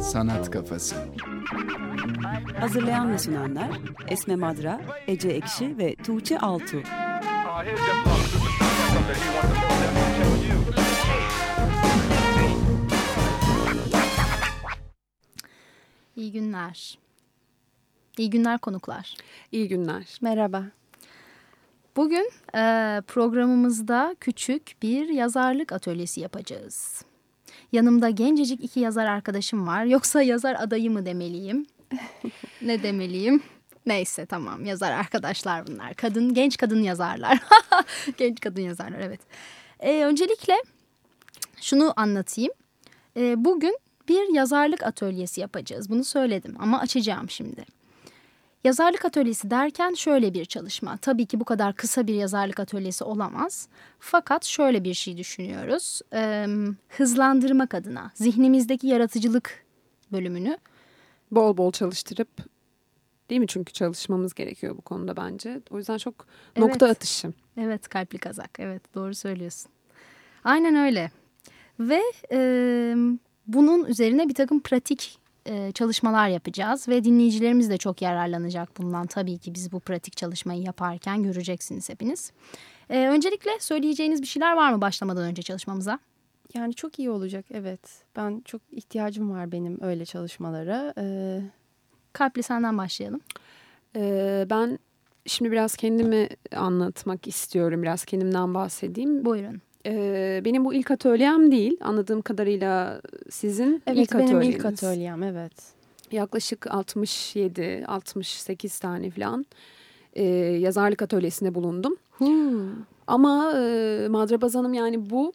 Sanat Kafası Hazırlayan ve sunanlar Esme Madra, Ece Ekşi ve Tuğçe Altu. İyi günler. İyi günler konuklar. İyi günler. Merhaba. Bugün e, programımızda küçük bir yazarlık atölyesi yapacağız. Yanımda gencecik iki yazar arkadaşım var. Yoksa yazar adayı mı demeliyim? ne demeliyim? Neyse tamam yazar arkadaşlar bunlar. Kadın, genç kadın yazarlar. genç kadın yazarlar evet. E, öncelikle şunu anlatayım. E, bugün bir yazarlık atölyesi yapacağız. Bunu söyledim ama açacağım şimdi. Yazarlık atölyesi derken şöyle bir çalışma. Tabii ki bu kadar kısa bir yazarlık atölyesi olamaz. Fakat şöyle bir şey düşünüyoruz. Ee, hızlandırmak adına zihnimizdeki yaratıcılık bölümünü bol bol çalıştırıp değil mi? Çünkü çalışmamız gerekiyor bu konuda bence. O yüzden çok evet. nokta atışı. Evet kalpli kazak. Evet doğru söylüyorsun. Aynen öyle. Ve e, bunun üzerine bir takım pratik e, çalışmalar yapacağız ve dinleyicilerimiz de çok yararlanacak bundan tabii ki biz bu pratik çalışmayı yaparken göreceksiniz hepiniz. E, öncelikle söyleyeceğiniz bir şeyler var mı başlamadan önce çalışmamıza? Yani çok iyi olacak evet. Ben çok ihtiyacım var benim öyle çalışmalara. Ee... Kalpli senden başlayalım. Ee, ben şimdi biraz kendimi anlatmak istiyorum. Biraz kendimden bahsedeyim. Buyurun. Ee, benim bu ilk atölyem değil. Anladığım kadarıyla sizin evet, ilk benim atölyeniz. ilk atölyem evet. Yaklaşık 67-68 tane falan e, yazarlık atölyesinde bulundum. Hmm. Ama e, Madrabaz Hanım yani bu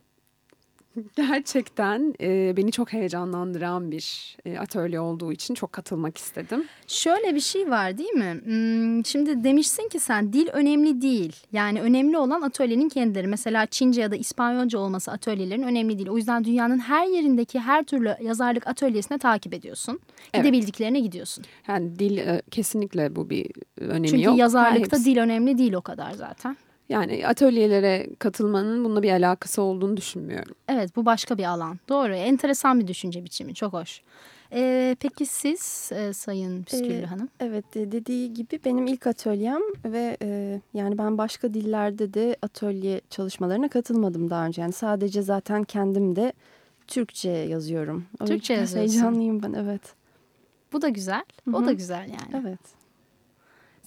gerçekten e, beni çok heyecanlandıran bir e, atölye olduğu için çok katılmak istedim. Şöyle bir şey var değil mi? Hmm, şimdi demişsin ki sen dil önemli değil. Yani önemli olan atölyenin kendileri. Mesela Çince ya da İspanyolca olması atölyelerin önemli değil. O yüzden dünyanın her yerindeki her türlü yazarlık atölyesine takip ediyorsun. Evet. Gidebildiklerine gidiyorsun. Yani dil e, kesinlikle bu bir önemi Çünkü yok. Çünkü yazarlıkta dil önemli değil o kadar zaten. Yani atölyelere katılmanın bununla bir alakası olduğunu düşünmüyorum. Evet bu başka bir alan. Doğru. Enteresan bir düşünce biçimi. Çok hoş. Ee, peki siz e, Sayın Püsküllü ee, Hanım? Evet dediği gibi benim ilk atölyem ve e, yani ben başka dillerde de atölye çalışmalarına katılmadım daha önce. Yani sadece zaten kendim de Türkçe yazıyorum. Türkçe yazıyorsun. Heyecanlıyım ben evet. Bu da güzel. Hı -hı. O da güzel yani. Evet.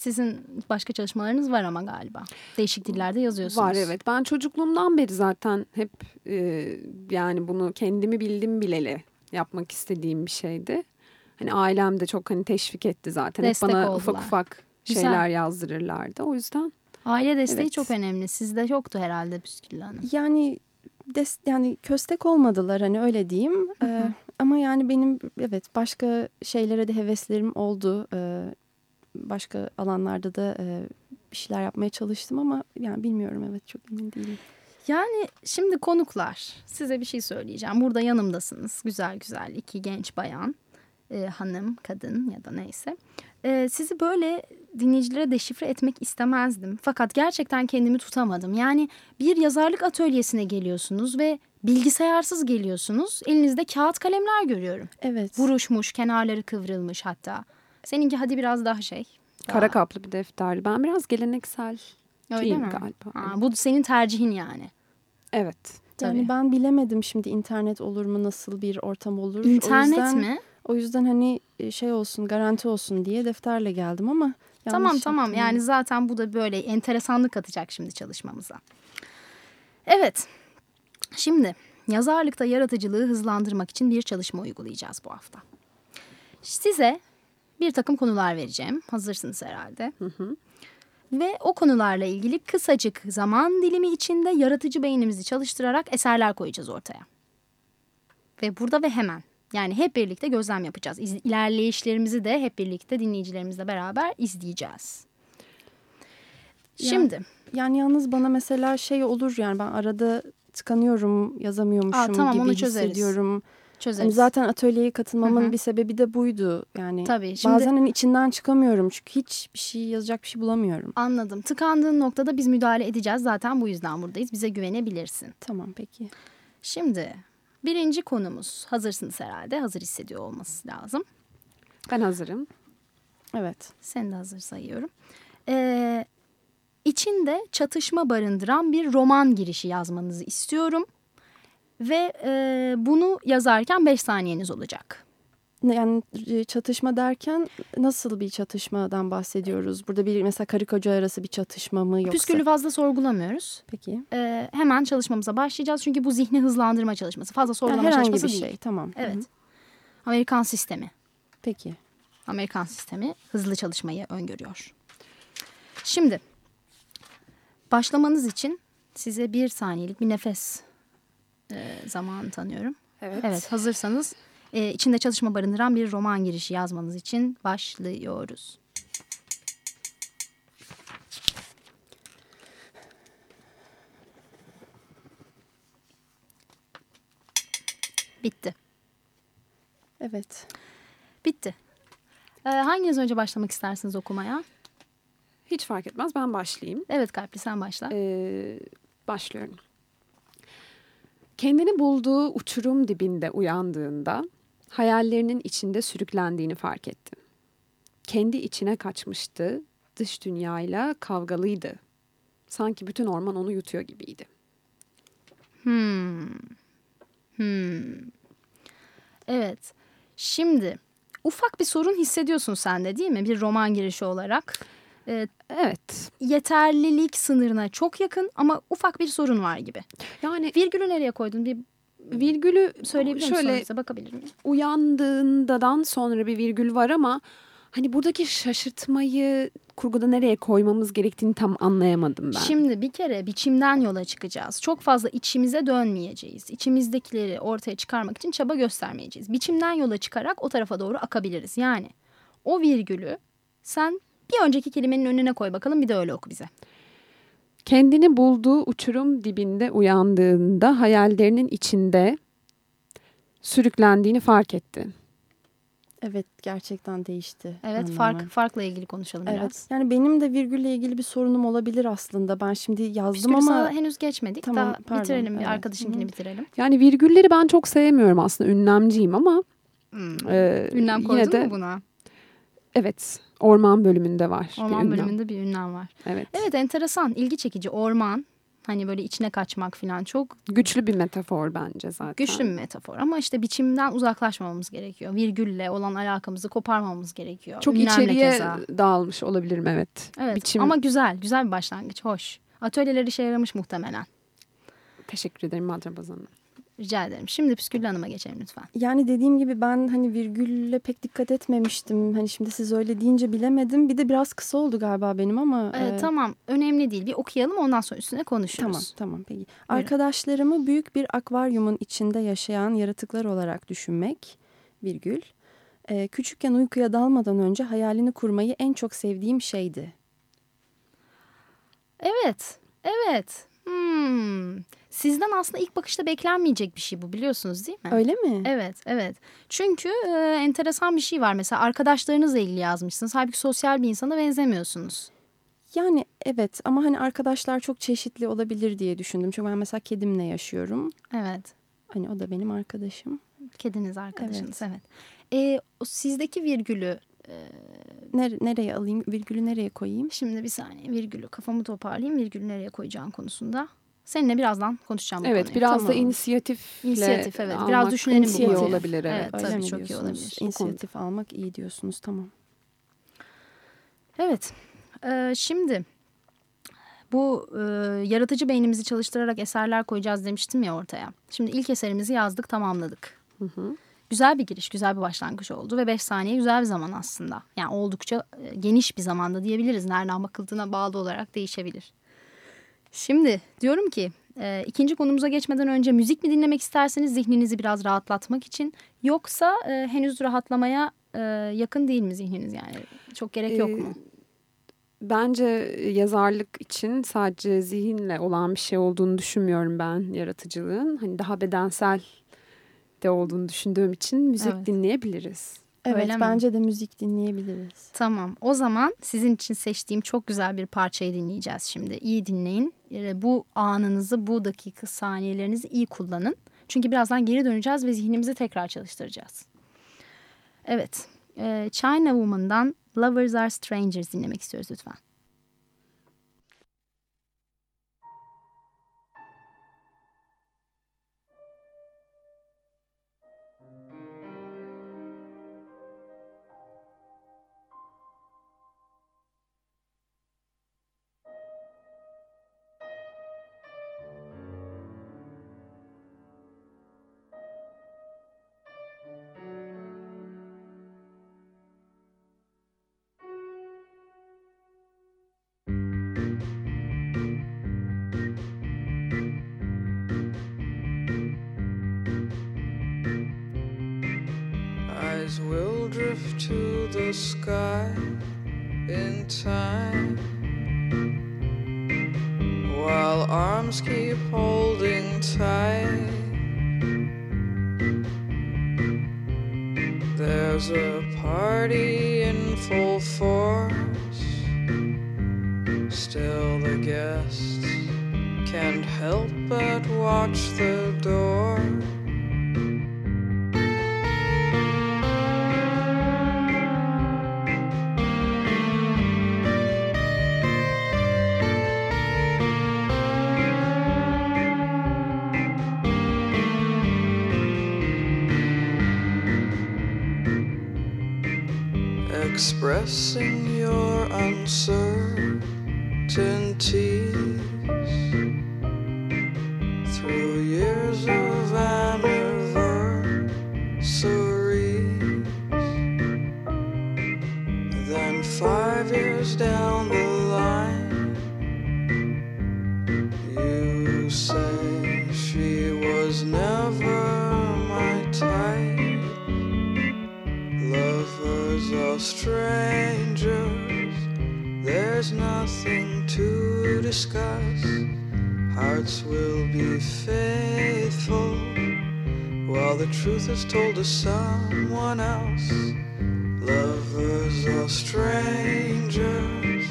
Sizin başka çalışmalarınız var ama galiba. Değişik dillerde yazıyorsunuz. Var evet. Ben çocukluğumdan beri zaten hep e, yani bunu kendimi bildim bileli yapmak istediğim bir şeydi. Hani ailem de çok hani teşvik etti zaten. Destek hep bana oldular. ufak ufak Güzel. şeyler yazdırırlardı. O yüzden. Aile desteği evet. çok önemli. Sizde yoktu herhalde Püsküllü Hanım. Yani des, yani köstek olmadılar hani öyle diyeyim. Ee, ama yani benim evet başka şeylere de heveslerim oldu. Ee, başka alanlarda da e, bir şeyler yapmaya çalıştım ama yani bilmiyorum evet çok emin değilim. Yani şimdi konuklar size bir şey söyleyeceğim. Burada yanımdasınız güzel güzel iki genç bayan, e, hanım, kadın ya da neyse. E, sizi böyle dinleyicilere deşifre etmek istemezdim. Fakat gerçekten kendimi tutamadım. Yani bir yazarlık atölyesine geliyorsunuz ve bilgisayarsız geliyorsunuz. Elinizde kağıt kalemler görüyorum. Evet. Buruşmuş, kenarları kıvrılmış hatta. Seninki hadi biraz daha şey. Kara kaplı bir defterli. Ben biraz geleneksel Öyle mi? galiba. Aa, bu senin tercihin yani. Evet. Tabii. Yani ben bilemedim şimdi internet olur mu nasıl bir ortam olur. İnternet o yüzden, mi? O yüzden hani e, şey olsun garanti olsun diye defterle geldim ama Tamam tamam yaptım. yani zaten bu da böyle enteresanlık katacak şimdi çalışmamıza. Evet şimdi yazarlıkta yaratıcılığı hızlandırmak için bir çalışma uygulayacağız bu hafta. Size bir takım konular vereceğim. Hazırsınız herhalde. Hı hı. Ve o konularla ilgili kısacık zaman dilimi içinde yaratıcı beynimizi çalıştırarak eserler koyacağız ortaya. Ve burada ve hemen. Yani hep birlikte gözlem yapacağız. İlerleyişlerimizi de hep birlikte dinleyicilerimizle beraber izleyeceğiz. Şimdi. Yani, yani yalnız bana mesela şey olur yani ben arada tıkanıyorum yazamıyormuşum Aa, tamam, gibi onu hissediyorum. çözeriz. Hani zaten atölyeye katılmamın Hı hı. bir sebebi de buydu. Yani Tabii. Şimdi bazen hani içinden çıkamıyorum çünkü hiç bir şey yazacak bir şey bulamıyorum. anladım. Tıkandığın noktada biz müdahale edeceğiz. Zaten bu yüzden buradayız. Bize güvenebilirsin. Tamam peki. Şimdi birinci konumuz. Hazırsınız herhalde. Hazır hissediyor olması lazım. Ben hazırım. Evet. Seni de hazır sayıyorum. Ee, içinde çatışma barındıran bir roman girişi yazmanızı istiyorum. Ve e, bunu yazarken 5 saniyeniz olacak. Yani e, çatışma derken nasıl bir çatışmadan bahsediyoruz? Burada bir mesela karı koca arası bir çatışma mı yoksa? Püskülü fazla sorgulamıyoruz. Peki. Ee, hemen çalışmamıza başlayacağız. Çünkü bu zihni hızlandırma çalışması. Fazla Yani sorgulama herhangi çalışması bir değil. şey. Tamam. Hı Evet. hı. Amerikan sistemi. Peki. Amerikan sistemi hızlı çalışmayı öngörüyor. Şimdi başlamanız için size bir saniyelik bir nefes e, zamanı tanıyorum. Evet. Evet hazırsanız e, içinde çalışma barındıran bir roman girişi yazmanız için başlıyoruz. Bitti. Evet. Bitti. Ee, hanginiz önce başlamak istersiniz okumaya? Hiç fark etmez. Ben başlayayım. Evet Kalpli sen başla. Ee, başlıyorum. Kendini bulduğu uçurum dibinde uyandığında hayallerinin içinde sürüklendiğini fark etti. Kendi içine kaçmıştı, dış dünyayla kavgalıydı. Sanki bütün orman onu yutuyor gibiydi. Hmm. Hmm. Evet. Şimdi ufak bir sorun hissediyorsun sen de değil mi? Bir roman girişi olarak. Evet. yeterlilik sınırına çok yakın ama ufak bir sorun var gibi. Yani Virgülü nereye koydun? Bir virgülü söyleyebilir misin? şöyle bakabilir miyim? uyandığından sonra bir virgül var ama hani buradaki şaşırtmayı kurguda nereye koymamız gerektiğini tam anlayamadım ben. Şimdi bir kere biçimden yola çıkacağız. Çok fazla içimize dönmeyeceğiz. İçimizdekileri ortaya çıkarmak için çaba göstermeyeceğiz. Biçimden yola çıkarak o tarafa doğru akabiliriz. Yani o virgülü sen bir önceki kelimenin önüne koy bakalım bir de öyle oku bize. Kendini bulduğu uçurum dibinde uyandığında hayallerinin içinde sürüklendiğini fark etti. Evet gerçekten değişti. Evet anlamı. fark farkla ilgili konuşalım Evet. biraz. Yani benim de virgülle ilgili bir sorunum olabilir aslında. Ben şimdi yazdım Püskülü ama sana henüz geçmedik. Tamam, Daha pardon, bitirelim bir evet. arkadaşınkini Hı. bitirelim. Yani virgülleri ben çok sevmiyorum aslında ünlemciyim ama e, Ünlem yine koydun de mu buna? evet orman bölümünde var. bir Orman ünlem. bölümünde bir ünlem var. Evet. Evet enteresan, ilgi çekici. Orman, hani böyle içine kaçmak falan çok Güçlü bir metafor bence zaten. güçlü bir metafor. Ama işte biçimden uzaklaşmamamız gerekiyor. Virgülle olan alakamızı koparmamamız gerekiyor. Çok Ünlemle içeriye keza. dağılmış olabilirim evet. Evet biçim- ama güzel, güzel bir başlangıç, hoş. Atölyeler işe yaramış muhtemelen. Teşekkür ederim Madrabaz Hanım. Rica ederim. Şimdi Püsküllü Hanım'a geçelim lütfen. yani dediğim gibi ben hani virgülle pek dikkat etmemiştim. Hani şimdi siz öyle deyince bilemedim. Bir de biraz kısa oldu galiba benim ama. Ee, e, Tamam, önemli değil. Bir okuyalım ondan sonra üstüne konuşuruz. Tamam tamam peki. Arkadaşlarımı büyük bir akvaryumun içinde yaşayan yaratıklar olarak düşünmek virgül. e, küçükken uykuya dalmadan önce hayalini kurmayı en çok sevdiğim şeydi. Evet, evet. Hmm. Sizden aslında ilk bakışta beklenmeyecek bir şey bu biliyorsunuz değil mi? Öyle mi? Evet, evet. Çünkü e, enteresan bir şey var. Mesela arkadaşlarınızla ilgili yazmışsınız. Halbuki sosyal bir insana benzemiyorsunuz. Yani evet ama hani arkadaşlar çok çeşitli olabilir diye düşündüm. Çünkü ben mesela kedimle yaşıyorum. Evet. Hani o da benim arkadaşım. Kediniz arkadaşınız, evet. E, o sizdeki virgülü, Nere- nereye alayım? Virgülü nereye koyayım? şimdi bir saniye virgülü kafamı toparlayayım. Virgülü nereye koyacağım konusunda. Seninle birazdan konuşacağım bu Evet konuyu. biraz da inisiyatifle İnisiyatif, evet. Biraz düşünelim bu konuyu. olabilir. Evet. Evet. Tabii çok iyi olabilir. İnisiyatif almak iyi diyorsunuz tamam. Evet. Ee, şimdi bu e, yaratıcı beynimizi çalıştırarak eserler koyacağız demiştim ya ortaya. Şimdi ilk eserimizi yazdık, tamamladık. Hı hı. Güzel bir giriş, güzel bir başlangıç oldu ve 5 saniye güzel bir zaman aslında. Yani oldukça geniş bir zamanda diyebiliriz. Nereden bakıldığına bağlı olarak değişebilir. Şimdi diyorum ki e, ikinci konumuza geçmeden önce müzik mi dinlemek isterseniz zihninizi biraz rahatlatmak için yoksa e, henüz rahatlamaya e, yakın değil mi zihniniz yani? Çok gerek yok Ee, mu? Bence yazarlık için sadece zihinle olan bir şey olduğunu düşünmüyorum ben yaratıcılığın. Hani daha bedensel birlikte olduğunu düşündüğüm için müzik Evet. dinleyebiliriz. Evet Öyle mi? bence de müzik dinleyebiliriz. Tamam. O zaman sizin için seçtiğim çok güzel bir parçayı dinleyeceğiz şimdi. İyi dinleyin. Ee, Bu anınızı, bu dakika saniyelerinizi iyi kullanın. Çünkü birazdan geri döneceğiz ve zihnimizi tekrar çalıştıracağız. Evet. e, China Woman'dan Lovers Are Strangers dinlemek istiyoruz lütfen. Sky in time while arms keep holding tight. There's a party in full force. Still, the guests can't help but watch the door. Expressing your uncertainties strangers. There's nothing to discuss. Hearts will be faithful while the truth is told to someone else. Lovers are strangers.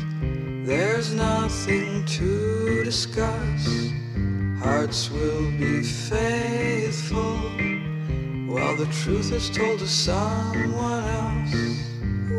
There's nothing to discuss. Hearts will be faithful while the truth is told to someone else.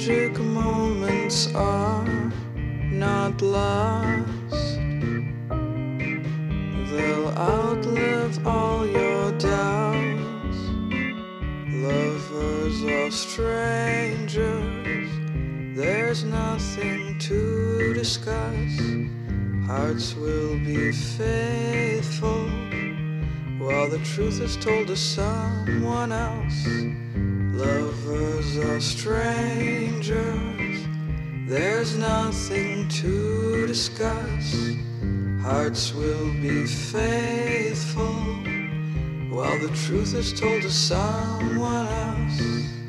Magic moments are not lost. They'll outlive all your doubts. Lovers or strangers. There's nothing to discuss. Hearts will be faithful while the truth is told to someone else. Lovers are strangers. There's nothing to discuss. Hearts will be faithful while the truth is told to someone else.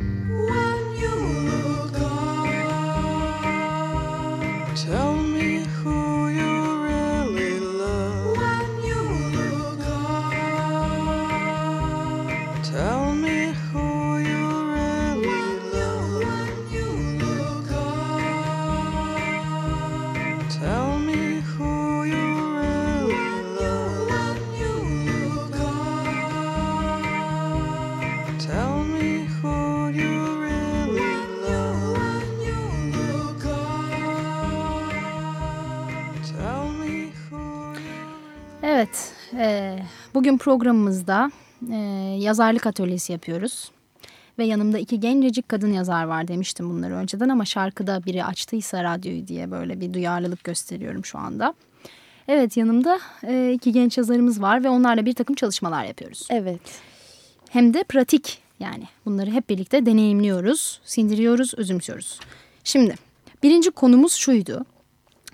Bugün programımızda e, yazarlık atölyesi yapıyoruz. Ve yanımda iki gencecik kadın yazar var demiştim bunları önceden ama şarkıda biri açtıysa radyoyu diye böyle bir duyarlılık gösteriyorum şu anda. Evet yanımda e, iki genç yazarımız var ve onlarla bir takım çalışmalar yapıyoruz. Evet. Hem de pratik yani bunları hep birlikte deneyimliyoruz, sindiriyoruz, özümsüyoruz. Şimdi birinci konumuz şuydu.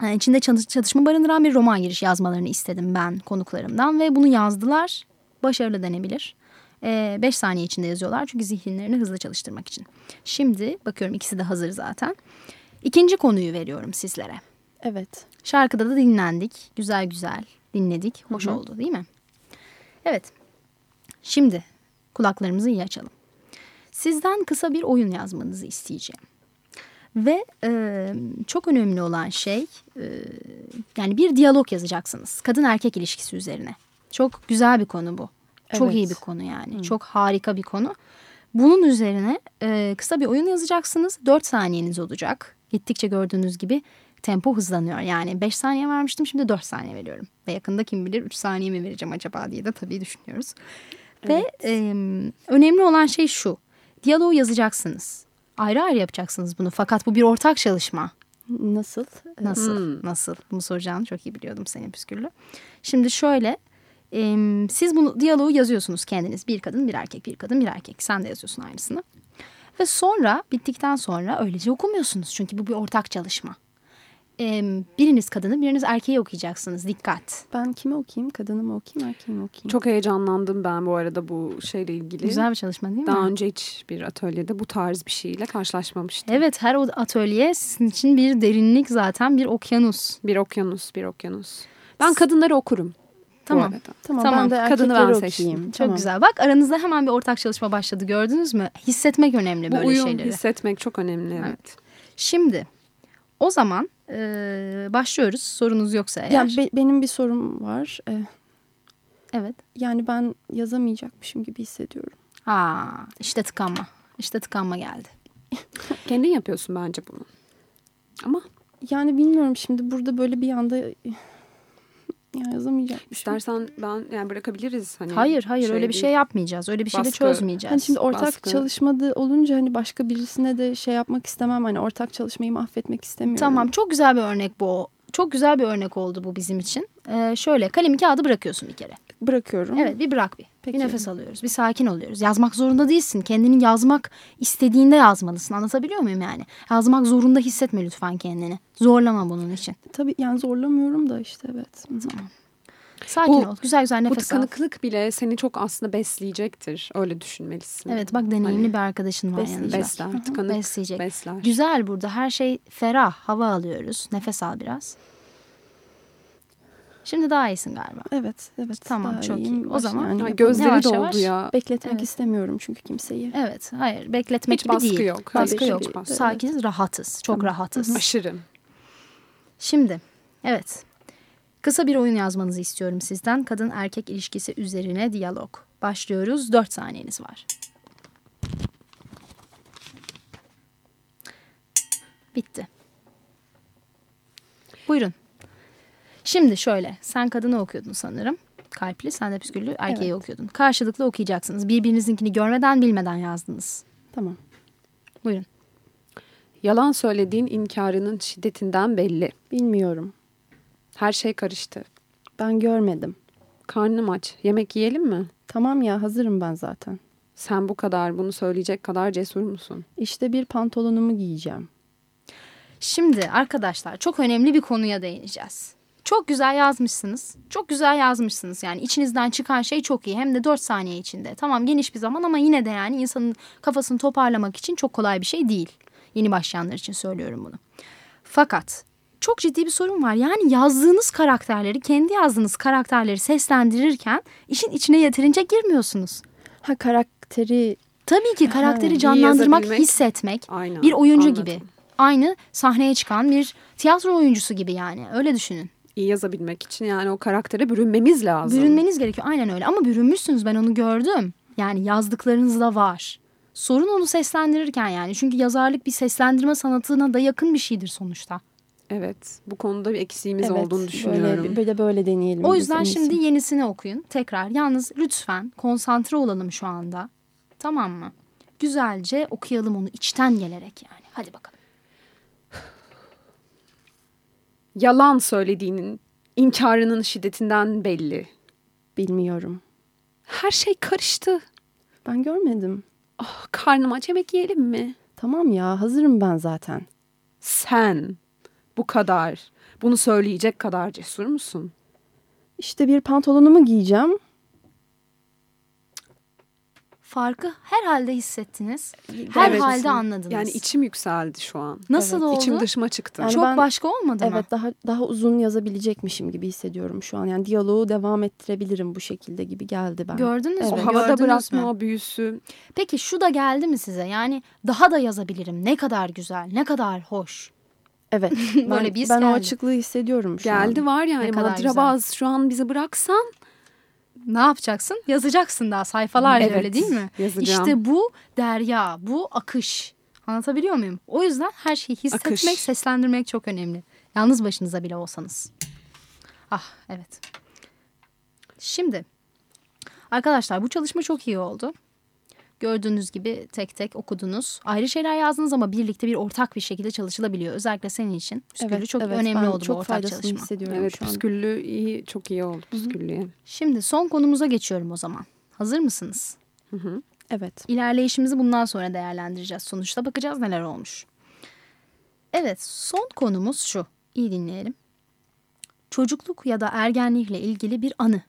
Yani içinde çatışma barındıran bir roman giriş yazmalarını istedim ben konuklarımdan ve bunu yazdılar. Başarılı denebilir. 5 saniye içinde yazıyorlar çünkü zihinlerini hızlı çalıştırmak için. Şimdi bakıyorum ikisi de hazır zaten. İkinci konuyu veriyorum sizlere. Evet. Şarkıda da dinlendik. Güzel güzel dinledik. Hoş oldu değil mi? Evet. Şimdi kulaklarımızı iyi açalım. Sizden kısa bir oyun yazmanızı isteyeceğim. Ve e, çok önemli olan şey e, yani bir diyalog yazacaksınız. Kadın erkek ilişkisi üzerine. Çok güzel bir konu bu. Çok Evet. iyi bir konu yani. Çok harika bir konu. Bunun üzerine e, kısa bir oyun yazacaksınız. 4 saniyeniz olacak. Gittikçe gördüğünüz gibi tempo hızlanıyor. Yani 5 saniye vermiştim şimdi 4 saniye veriyorum. Ve yakında kim bilir 3 saniye mi vereceğim acaba diye de tabii düşünüyoruz. Ve e, önemli olan şey şu. Diyaloğu yazacaksınız. Ayrı ayrı yapacaksınız bunu. Fakat bu bir ortak çalışma. Nasıl? Nasıl? Nasıl? Bunu soracağını çok iyi biliyordum senin püsküllü. Şimdi şöyle. e, siz bunu diyaloğu yazıyorsunuz kendiniz. Bir kadın, bir erkek, bir kadın, bir erkek. Sen de yazıyorsun aynısını. Ve sonra bittikten sonra öylece okumuyorsunuz. Çünkü bu bir ortak çalışma. E, biriniz kadını, biriniz erkeği okuyacaksınız. Dikkat. Ben kimi okuyayım? Kadını mı okuyayım, erkeği mi okuyayım? Çok heyecanlandım ben bu arada bu şeyle ilgili. Güzel bir çalışma değil mi? Daha önce hiç bir atölyede bu tarz bir şeyle karşılaşmamıştım. Evet her o atölye sizin için bir derinlik zaten bir okyanus. Bir okyanus, bir okyanus. Ben kadınları okurum. Tamam. Bu. Tamam, Tamam, ben de kadını ben seçtim. okuyayım. Çok Tamam. güzel. Bak aranızda hemen bir ortak çalışma başladı gördünüz mü? Hissetmek önemli Bu böyle uyum şeyleri. hissetmek çok önemli. Evet. Evet. Şimdi o zaman e, başlıyoruz. Sorunuz yoksa eğer. Yani be- benim bir sorum var. Ee, Evet. yani ben yazamayacakmışım gibi hissediyorum. Aa, işte tıkanma. İşte tıkanma geldi. Kendin yapıyorsun bence bunu. Ama Yani bilmiyorum şimdi burada böyle bir anda ya yazamayacakmışım. istersen ben yani bırakabiliriz. Hani hayır hayır öyle bir değil. şey yapmayacağız. Öyle bir şey de Baskı. çözmeyeceğiz. Hani şimdi ortak baskı. çalışmada olunca hani başka birisine de şey yapmak istemem. Hani ortak çalışmayı mahvetmek istemiyorum. Tamam çok güzel bir örnek bu. Çok güzel bir örnek oldu bu bizim için. Ee, şöyle kalemi kağıdı bırakıyorsun bir kere. Bırakıyorum. Evet bir bırak bir. Peki. Bir nefes alıyoruz. Bir sakin oluyoruz. Yazmak zorunda değilsin. Kendini yazmak istediğinde yazmalısın. Anlatabiliyor muyum yani? Yazmak zorunda hissetme lütfen kendini. Zorlama bunun için. Tabii yani zorlamıyorum da işte evet. Hı. Sakin Bu- ol. Güzel güzel Bu nefes al. tıkanıklık bile seni çok aslında besleyecektir. Öyle düşünmelisin. Evet bak deneyimli bir arkadaşın var yanında. Besler, tıkanık Besleyecek. besler. Güzel burada her şey ferah. Hava alıyoruz. Nefes al biraz. Şimdi daha iyisin galiba. Evet, evet. Tamam, daha çok iyi. iyiyim. O Baş- zaman- yani gözleri Yavaş doldu yavaş. ya. bekletmek Evet. istemiyorum çünkü kimseyi. Evet hayır bekletmek Hiç gibi baskı değil. yok. Baskı Tabii yok. Evet. Sakiniz rahatız. Çok rahatız. Aşırı. Şimdi evet kısa bir oyun yazmanızı istiyorum sizden. Kadın erkek ilişkisi üzerine diyalog. Başlıyoruz. Dört saniyeniz var. Bitti. Buyurun. Şimdi şöyle sen kadını okuyordun sanırım. Kalpli sen de püsküllü erkeği Evet. okuyordun. Karşılıklı okuyacaksınız. Birbirinizinkini görmeden bilmeden yazdınız. Tamam. Buyurun. Yalan söylediğin inkarının şiddetinden belli. Bilmiyorum. Her şey karıştı. Ben görmedim. Karnım aç. Yemek yiyelim mi? Tamam ya hazırım ben zaten. Sen bu kadar bunu söyleyecek kadar cesur musun? İşte bir pantolonumu giyeceğim. Şimdi arkadaşlar çok önemli bir konuya değineceğiz. Çok güzel yazmışsınız. Çok güzel yazmışsınız yani içinizden çıkan şey çok iyi. Hem de 4 saniye içinde. Tamam geniş bir zaman ama yine de yani insanın kafasını toparlamak için çok kolay bir şey değil. Yeni başlayanlar için söylüyorum bunu. Fakat çok ciddi bir sorun var. Yani yazdığınız karakterleri, kendi yazdığınız karakterleri seslendirirken işin içine yeterince girmiyorsunuz. Ha karakteri Tabii ki karakteri iyi canlandırmak, hissetmek Aynen. bir oyuncu anladım. gibi. Aynı sahneye çıkan bir tiyatro oyuncusu gibi yani. Öyle düşünün. İyi yazabilmek için yani o karaktere bürünmemiz lazım. Bürünmeniz gerekiyor. Aynen öyle. Ama bürünmüşsünüz. Ben onu gördüm. Yani yazdıklarınızda var. Sorun onu seslendirirken yani. Çünkü yazarlık bir seslendirme sanatına da yakın bir şeydir sonuçta. Evet. Bu konuda bir eksiğimiz Evet, olduğunu düşünüyorum. Böyle, böyle böyle deneyelim. O biz yüzden en iyisi. şimdi yenisini okuyun tekrar. Yalnız lütfen konsantre olalım şu anda. Tamam mı? Güzelce okuyalım onu içten gelerek yani. Hadi bakalım. Yalan söylediğinin inkarının şiddetinden belli. Bilmiyorum. Her şey karıştı. Ben görmedim. Ah, karnım aç yemek yiyelim mi? Tamam ya hazırım ben zaten. Sen bu kadar, bunu söyleyecek kadar cesur musun? İşte bir pantolonumu giyeceğim. Farkı herhalde hissettiniz. Herhalde Evet. anladınız. Yani içim yükseldi şu an. Nasıl Evet, oldu? İçim dışıma çıktı. Yani Çok ben- başka olmadı mı? Evet daha daha uzun yazabilecekmişim gibi hissediyorum şu an. Yani diyaloğu devam ettirebilirim bu şekilde gibi geldi ben. Gördünüz Evet. mü? o havada Gördünüz bırakma o büyüsü. Peki şu da geldi mi size? Yani daha da yazabilirim. Ne kadar güzel, ne kadar hoş. Evet. Böyle ben, bir his ben o geldi. açıklığı hissediyorum şu Geldi an. var yani madrabaz şu an bizi bıraksan Ne yapacaksın? Yazacaksın daha sayfalarca Evet, öyle değil mi? yazacağım. İşte bu derya, bu akış. Anlatabiliyor muyum? O yüzden her şeyi hissetmek, Akış. seslendirmek çok önemli. Yalnız başınıza bile olsanız. Ah evet. Şimdi arkadaşlar bu çalışma çok iyi oldu. Gördüğünüz gibi tek tek okudunuz. Ayrı şeyler yazdınız ama birlikte bir ortak bir şekilde çalışılabiliyor. Özellikle senin için. Püsküllü çok önemli ben oldu çok bu ortak çalışma. hissediyorum evet püsküllü iyi çok iyi oldu püsküllüye. Şimdi son konumuza geçiyorum o zaman. Hazır mısınız? Evet. İlerleyişimizi bundan sonra değerlendireceğiz. Sonuçta bakacağız neler olmuş. Evet, son konumuz şu. İyi dinleyelim. Çocukluk ya da ergenlikle ilgili bir anı.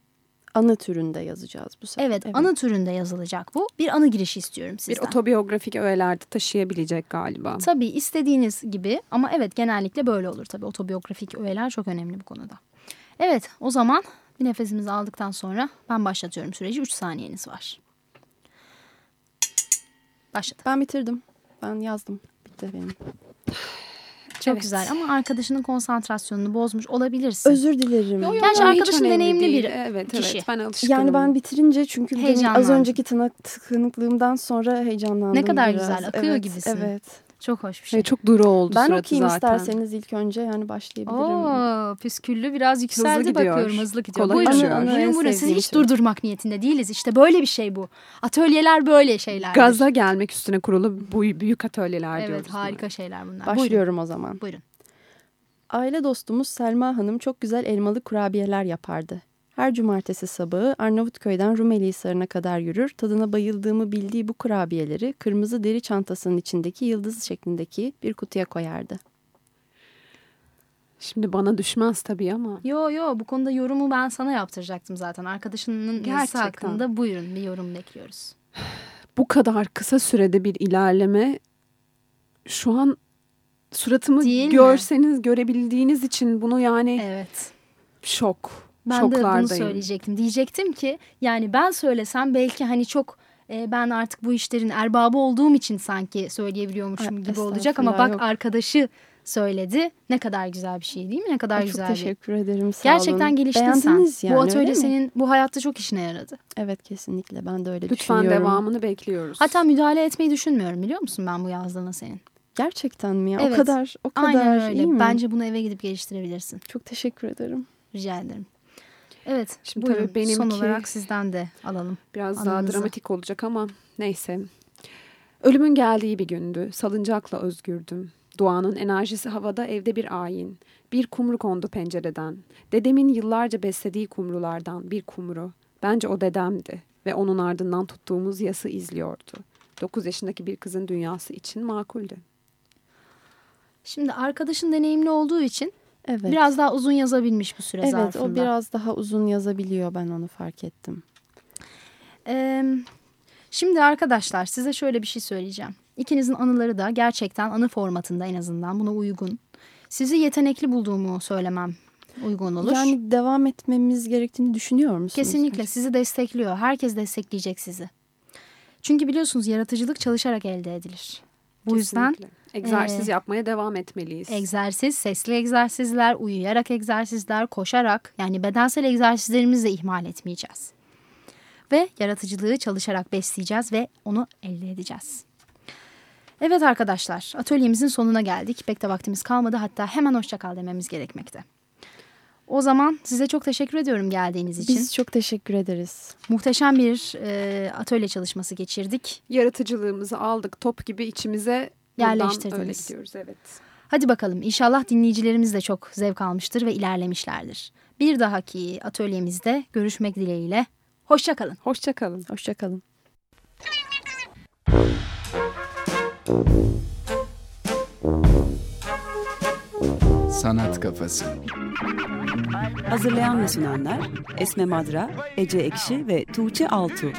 Anı türünde yazacağız bu sefer. Evet, anı türünde yazılacak bu. Bir anı girişi istiyorum Bir sizden. otobiyografik öğelerde taşıyabilecek galiba. Tabii istediğiniz gibi ama evet genellikle böyle olur tabii. Otobiyografik öğeler çok önemli bu konuda. Evet, o zaman bir nefesimizi aldıktan sonra ben başlatıyorum süreci. 3 saniyeniz var. Başladı. Ben bitirdim. Ben yazdım. Bitti benim. Çok Evet. güzel ama arkadaşının konsantrasyonunu bozmuş olabilirsin. Özür dilerim. Gerçi Ama hiç arkadaşın deneyimli değil. bir evet, kişi. Evet ben alışkınım. Yani ben bitirince çünkü az önceki tıkanıklığımdan sonra heyecanlandım Ne kadar biraz. güzel, akıyor evet, gibisin. Evet. Çok hoş bir şey. Şey, çok duru oldu Ben suratı okuyayım zaten. isterseniz ilk önce yani başlayabilirim. Oo, püsküllü biraz yükseldi gidiyor. bakıyorum hızlı gidiyor. Kolay buyurun. Anı- anı buyurun, en buyurun. Siz sevdiğim hiç şey. durdurmak niyetinde değiliz. İşte böyle bir şey bu. Atölyeler böyle şeyler. Gaza gelmek üstüne kurulu bu büyük atölyeler Evet diyoruz. harika şeyler bunlar. Başlıyorum o zaman. Buyurun. buyurun. Aile dostumuz Selma Hanım çok güzel elmalı kurabiyeler yapardı. Her cumartesi sabahı Arnavutköy'den Rumeli Hisarı'na kadar yürür, tadına bayıldığımı bildiği bu kurabiyeleri kırmızı deri çantasının içindeki yıldız şeklindeki bir kutuya koyardı. Şimdi bana düşmez tabii ama. Yo yo bu konuda yorumu ben sana yaptıracaktım zaten. Arkadaşının yazısı Gerçekten. hakkında buyurun bir yorum bekliyoruz. Bu kadar kısa sürede bir ilerleme şu an suratımı Değil mi? görseniz görebildiğiniz için bunu yani Evet. şok. Ben de bunu söyleyecektim. Diyecektim ki yani ben söylesem belki hani çok e, ben artık bu işlerin erbabı olduğum için sanki söyleyebiliyormuşum Ay, gibi olacak ama bak yok. arkadaşı söyledi. Ne kadar güzel bir şey değil mi? Ne kadar Ay, çok güzel bir. teşekkür ederim. Sağ Gerçekten olun. geliştin Beğendiniz sen. Yani, bu atölye senin bu hayatta çok işine yaradı. Evet kesinlikle ben de öyle Lütfen düşünüyorum. devamını bekliyoruz. Hatta müdahale etmeyi düşünmüyorum biliyor musun ben bu yazdığına senin. Gerçekten mi ya? Evet. O kadar o kadar Aynen öyle. iyi mi? Bence bunu eve gidip geliştirebilirsin. Çok teşekkür ederim. Rica ederim. Evet. Şimdi buyurun. tabii benimki- Son olarak sizden de alalım. Biraz daha Anınızı. dramatik olacak ama neyse. Ölümün geldiği bir gündü. Salıncakla özgürdüm. Doğanın enerjisi havada evde bir ayin. Bir kumru kondu pencereden. Dedemin yıllarca beslediği kumrulardan bir kumru. Bence o dedemdi ve onun ardından tuttuğumuz yası izliyordu. 9 yaşındaki bir kızın dünyası için makuldü. Şimdi arkadaşın deneyimli olduğu için Evet. biraz daha uzun yazabilmiş bu süre Evet zarfında. o biraz daha uzun yazabiliyor ben onu fark ettim. Ee, şimdi arkadaşlar size şöyle bir şey söyleyeceğim. İkinizin anıları da gerçekten anı formatında en azından buna uygun. Sizi yetenekli bulduğumu söylemem uygun olur. Yani devam etmemiz gerektiğini düşünüyor musunuz? Kesinlikle sizi destekliyor. Herkes destekleyecek sizi. Çünkü biliyorsunuz yaratıcılık çalışarak elde edilir. Bu yüzden Kesinlikle. Egzersiz e, yapmaya devam etmeliyiz. egzersiz, sesli egzersizler, uyuyarak egzersizler, koşarak yani bedensel egzersizlerimizi de ihmal etmeyeceğiz. Ve yaratıcılığı çalışarak besleyeceğiz ve onu elde edeceğiz. Evet arkadaşlar, atölyemizin sonuna geldik. Pek de vaktimiz kalmadı. Hatta hemen hoşçakal dememiz gerekmekte. O zaman size çok teşekkür ediyorum geldiğiniz için. Biz çok teşekkür ederiz. Muhteşem bir e, atölye çalışması geçirdik. Yaratıcılığımızı aldık top gibi içimize Yerleştirdiniz. öyle gidiyoruz evet. Hadi bakalım inşallah dinleyicilerimiz de çok zevk almıştır ve ilerlemişlerdir. Bir dahaki atölyemizde görüşmek dileğiyle. Hoşçakalın. Hoşçakalın. Hoşçakalın. Sanat Kafası. Hazırlayan ve sunanlar Esme Madra, Ece Ekşi ve Tuğçe Altu.